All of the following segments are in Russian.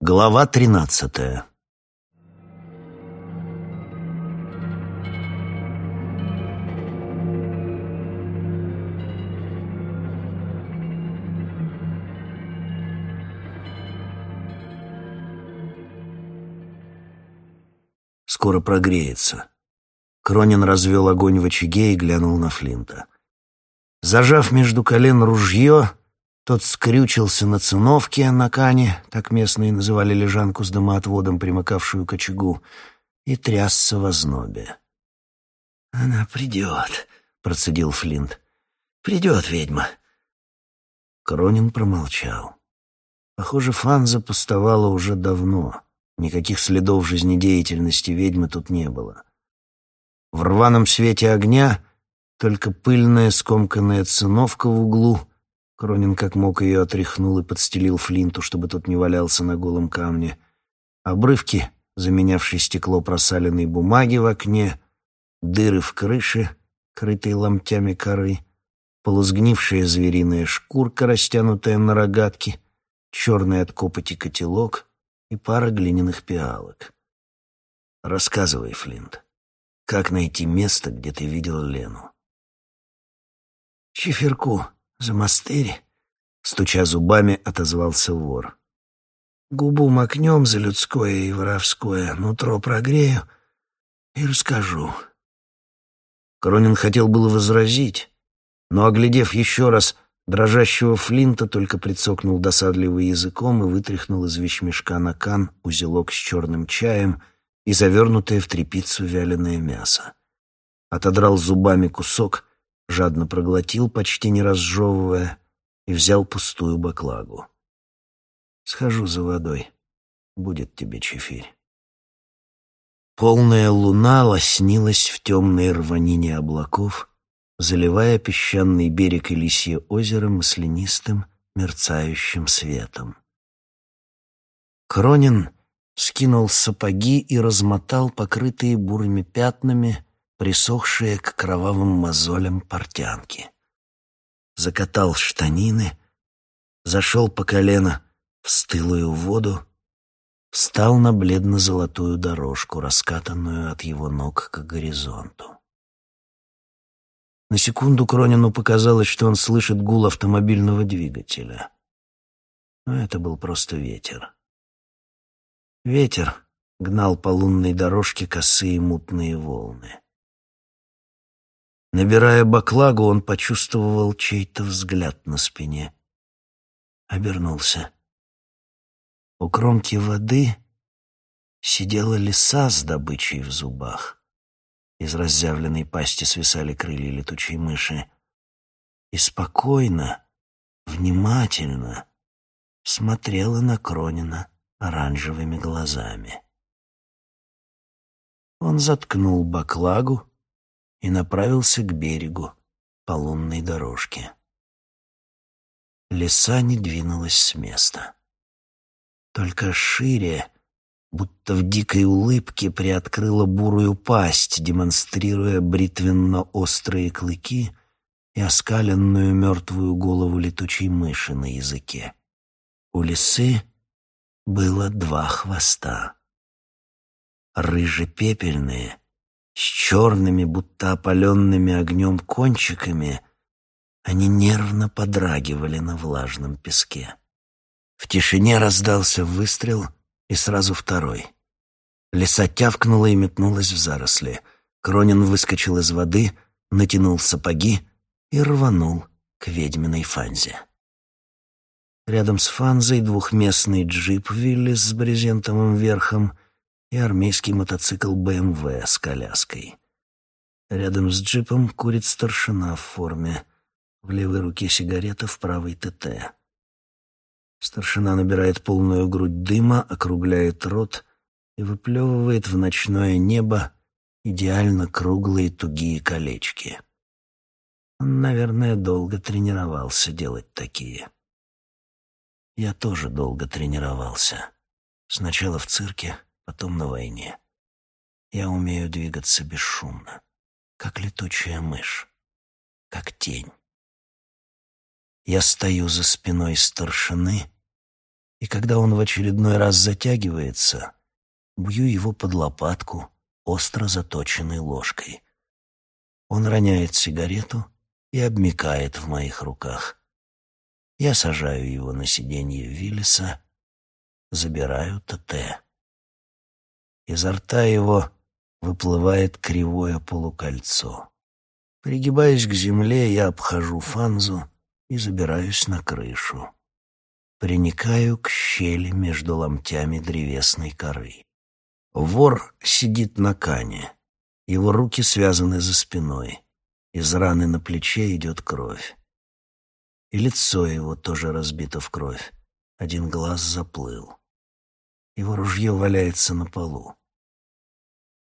Глава тринадцатая Скоро прогреется. Кронин развел огонь в очаге и глянул на Флинта. Зажав между колен ружье, тот скрючился на циновке на кане, так местные называли лежанку с дымоотводом, примыкавшую к очагу, и трясся в ознобе. «Она придет», — процедил Флинт. «Придет ведьма». Кронин промолчал. Похоже, Фанза пустовала уже давно. Никаких следов жизнедеятельности ведьмы тут не было. В рваном свете огня только пыльная скомканная циновка в углу — Кронин как мог ее отряхнул и подстелил Флинту, чтобы тот не валялся на голом камне. Обрывки, заменявшие стекло просаленной бумаги в окне, дыры в крыше, крытые ломтями коры, полузгнившая звериная шкурка, растянутая на рогатке, черный от копоти котелок и пара глиняных пиалок. «Рассказывай, Флинт, как найти место, где ты видел Лену?» «Чиферку», «За мастырь?» — стуча зубами, отозвался вор. «Губу макнем за людское и воровское, нутро прогрею и расскажу». Кронин хотел было возразить, но, оглядев еще раз дрожащего Флинта, только прицокнул досадливый языком и вытряхнул из вещмешка на кан узелок с черным чаем и завернутое в тряпицу вяленое мясо. Отодрал зубами кусок жадно проглотил, почти не разжевывая, и взял пустую баклагу. «Схожу за водой. Будет тебе чефирь». Полная луна лоснилась в темной рванине облаков, заливая песчаный берег и лисье озеро маслянистым, мерцающим светом. Кронин скинул сапоги и размотал покрытые бурыми пятнами присохшие к кровавым мозолям портянки. Закатал штанины, зашел по колено в стылую воду, встал на бледно-золотую дорожку, раскатанную от его ног к горизонту. На секунду Кронину показалось, что он слышит гул автомобильного двигателя. Но это был просто ветер. Ветер гнал по лунной дорожке косые мутные волны. Набирая баклагу, он почувствовал чей-то взгляд на спине. Обернулся. У кромки воды сидела лиса с добычей в зубах. Из разъявленной пасти свисали крылья летучей мыши. И спокойно, внимательно смотрела на Кронина оранжевыми глазами. Он заткнул баклагу, и направился к берегу по лунной дорожке. Лиса не двинулась с места. Только шире, будто в дикой улыбке, приоткрыла бурую пасть, демонстрируя бритвенно-острые клыки и оскаленную мертвую голову летучей мыши на языке. У лисы было два хвоста. Рыже-пепельные — с черными, будто опаленными огнем кончиками, они нервно подрагивали на влажном песке. В тишине раздался выстрел и сразу второй. Лиса тявкнула и метнулась в заросли. Кронин выскочил из воды, натянул сапоги и рванул к ведьминой фанзе. Рядом с фанзой двухместный джип Виллис с брезентовым верхом — и армейский мотоцикл БМВ с коляской. Рядом с джипом курит старшина в форме. В левой руке сигарета, в правой ТТ. Старшина набирает полную грудь дыма, округляет рот и выплевывает в ночное небо идеально круглые тугие колечки. Он, наверное, долго тренировался делать такие. Я тоже долго тренировался. Сначала в цирке, потом на войне. Я умею двигаться бесшумно, как летучая мышь, как тень. Я стою за спиной старшины и когда он в очередной раз затягивается, бью его под лопатку остро заточенной ложкой. Он роняет сигарету и обмикает в моих руках. Я сажаю его на сиденье Виллиса, забираю ТТ. Изо рта его выплывает кривое полукольцо. Пригибаясь к земле, я обхожу фанзу и забираюсь на крышу. Приникаю к щели между ломтями древесной коры. Вор сидит на кане. Его руки связаны за спиной. Из раны на плече идет кровь. И лицо его тоже разбито в кровь. Один глаз заплыл. Его ружье валяется на полу.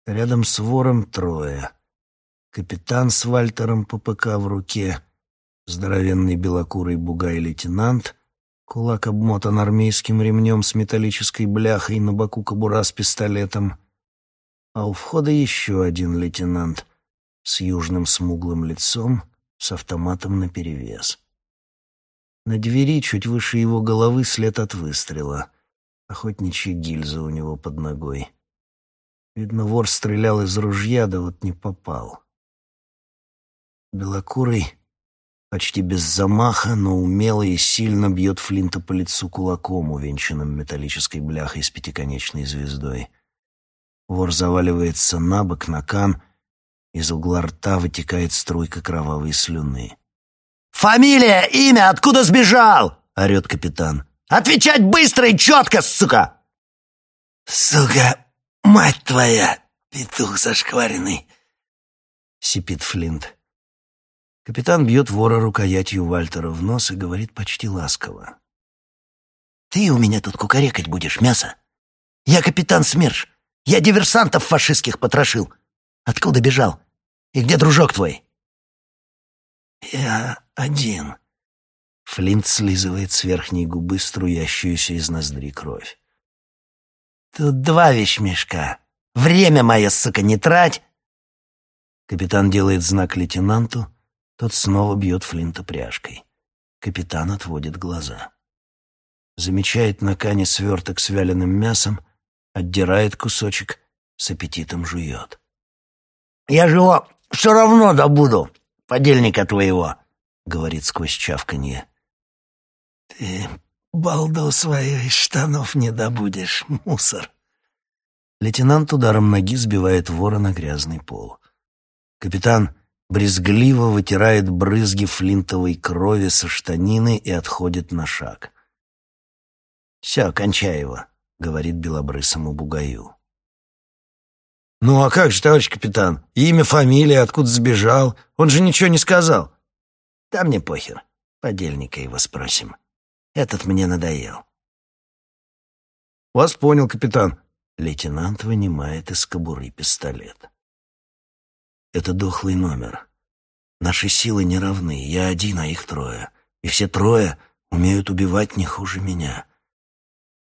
Рядом с вором трое. Капитан с Вальтером ППК в руке, здоровенный белокурый бугай-лейтенант, кулак обмотан армейским ремнем с металлической бляхой, на боку кобура с пистолетом, а у входа еще один лейтенант с южным смуглым лицом, с автоматом наперевес. На двери, чуть выше его головы, след от выстрела. Охотничья гильза у него под ногой. Видно, вор стрелял из ружья, да вот не попал. Белокурый, почти без замаха, но умело и сильно бьет Флинта по лицу кулаком, увенчанным металлической бляхой с пятиконечной звездой. Вор заваливается на бок, на кан, из угла рта вытекает струйка кровавой слюны. «Фамилия, имя, откуда сбежал?» — орет капитан. «Отвечать быстро и четко, сука!» «Сука, «Мать твоя, петух зашкваренный!» — сипит Флинт. Капитан бьет вора рукоятью Вальтера в нос и говорит почти ласково. «Ты у меня тут кукарекать будешь, мясо? Я капитан СМЕРШ. Я диверсантов фашистских потрошил. Откуда бежал? И где дружок твой?» «Я один». Флинт слизывает с верхней губы струящуюся из ноздри кровь. Тут два вещмешка. Время мое, сука, не трать. Капитан делает знак лейтенанту, тот снова бьет Флинта пряжкой. Капитан отводит глаза. Замечает на кане сверток с вяленым мясом, отдирает кусочек, с аппетитом жует. «Я же его все равно добуду, подельника твоего», — говорит сквозь чавканье. «Ты Балду свою из штанов не добудешь, мусор. Лейтенант ударом ноги сбивает вора на грязный пол. Капитан брезгливо вытирает брызги флинтовой крови со штанины и отходит на шаг. «Все, кончай его», — говорит белобрысому бугаю. «Ну а как же, товарищ капитан? Имя, фамилия, откуда сбежал? Он же ничего не сказал». «Да мне похер. Подельника его спросим». Этот мне надоел. «Вас понял, капитан». Лейтенант вынимает из кобуры пистолет. «Это дохлый номер. Наши силы не равны. Я один, а их трое. И все трое умеют убивать не хуже меня.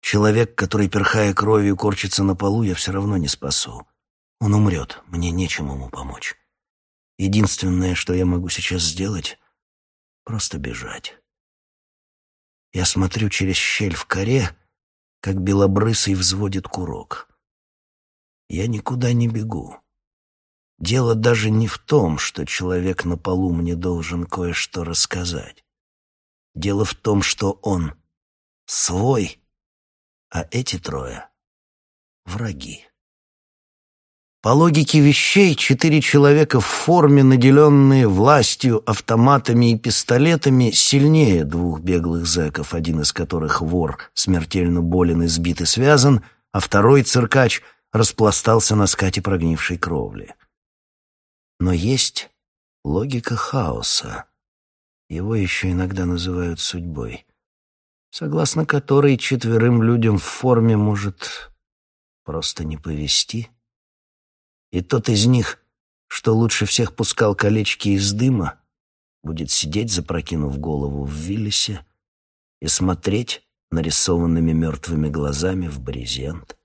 Человек, который, перхая кровью, корчится на полу, я все равно не спасу. Он умрет, мне нечем ему помочь. Единственное, что я могу сейчас сделать, просто бежать. Я смотрю через щель в коре, как белобрысый взводит курок. Я никуда не бегу. Дело даже не в том, что человек на полу мне должен кое-что рассказать. Дело в том, что он свой, а эти трое — враги. По логике вещей, четыре человека в форме, наделенные властью, автоматами и пистолетами, сильнее двух беглых зэков, один из которых вор, смертельно болен, избит и связан, а второй циркач распластался на скате прогнившей кровли. Но есть логика хаоса. Его еще иногда называют судьбой, согласно которой четверым людям в форме может просто не повезти — и тот из них, что лучше всех пускал колечки из дыма, будет сидеть, запрокинув голову в Виллисе, и смотреть нарисованными мертвыми глазами в брезент.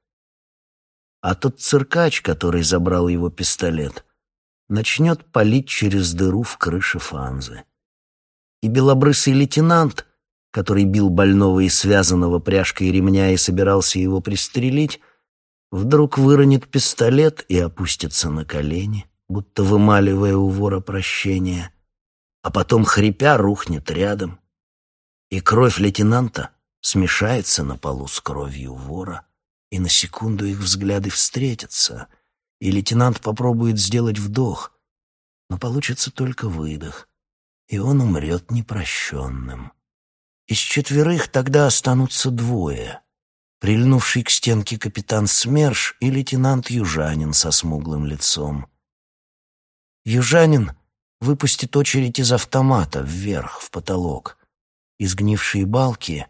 А тот циркач, который забрал его пистолет, начнет палить через дыру в крыше фанзы. И белобрысый лейтенант который бил больного и связанного пряжкой ремня и собирался его пристрелить, вдруг выронит пистолет и опустится на колени, будто вымаливая у вора прощение, а потом, хрипя, рухнет рядом, и кровь лейтенанта смешается на полу с кровью вора, и на секунду их взгляды встретятся, и лейтенант попробует сделать вдох, но получится только выдох, и он умрет непрощенным. Из четверых тогда останутся двое — прильнувший к стенке капитан СМЕРШ и лейтенант Южанин со смуглым лицом. Южанин выпустит очередь из автомата вверх, в потолок. Изгнившие балки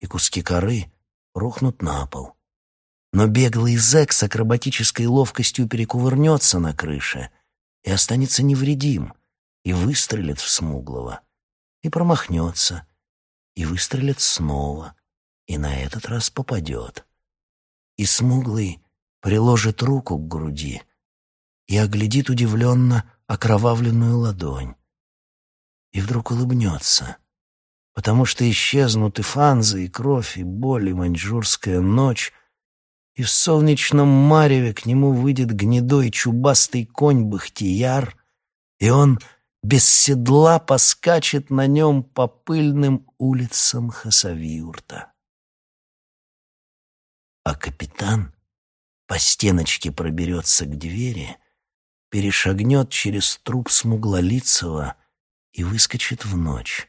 и куски коры рухнут на пол. Но беглый зэк с акробатической ловкостью перекувырнется на крыше и останется невредим, и выстрелит в смуглого, и промахнется, и выстрелит снова, и на этот раз попадет. И смуглый приложит руку к груди и оглядит удивленно окровавленную ладонь. И вдруг улыбнется, потому что исчезнут и фанзы, и кровь, и боль, и маньчжурская ночь, и в солнечном мареве к нему выйдет гнедой чубастый конь Бахтияр, и он без седла поскачет на нем по пыльным улицам Хасавиурта. А капитан по стеночке проберется к двери, перешагнет через труп смуглолицего и выскочит в ночь.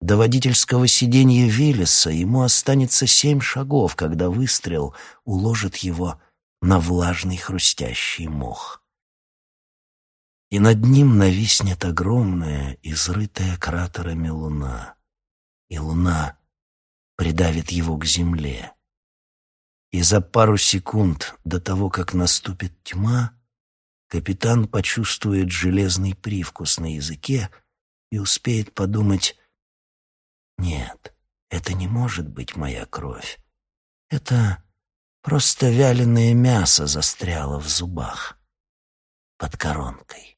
До водительского сиденья Велеса ему останется семь шагов, когда выстрел уложит его на влажный хрустящий мох. И над ним нависнет огромная, изрытая кратерами луна, и луна придавит его к земле. И за пару секунд до того, как наступит тьма, капитан почувствует железный привкус на языке и успеет подумать нет, это не может быть моя кровь. Это просто вяленое мясо застряло в зубах под коронкой.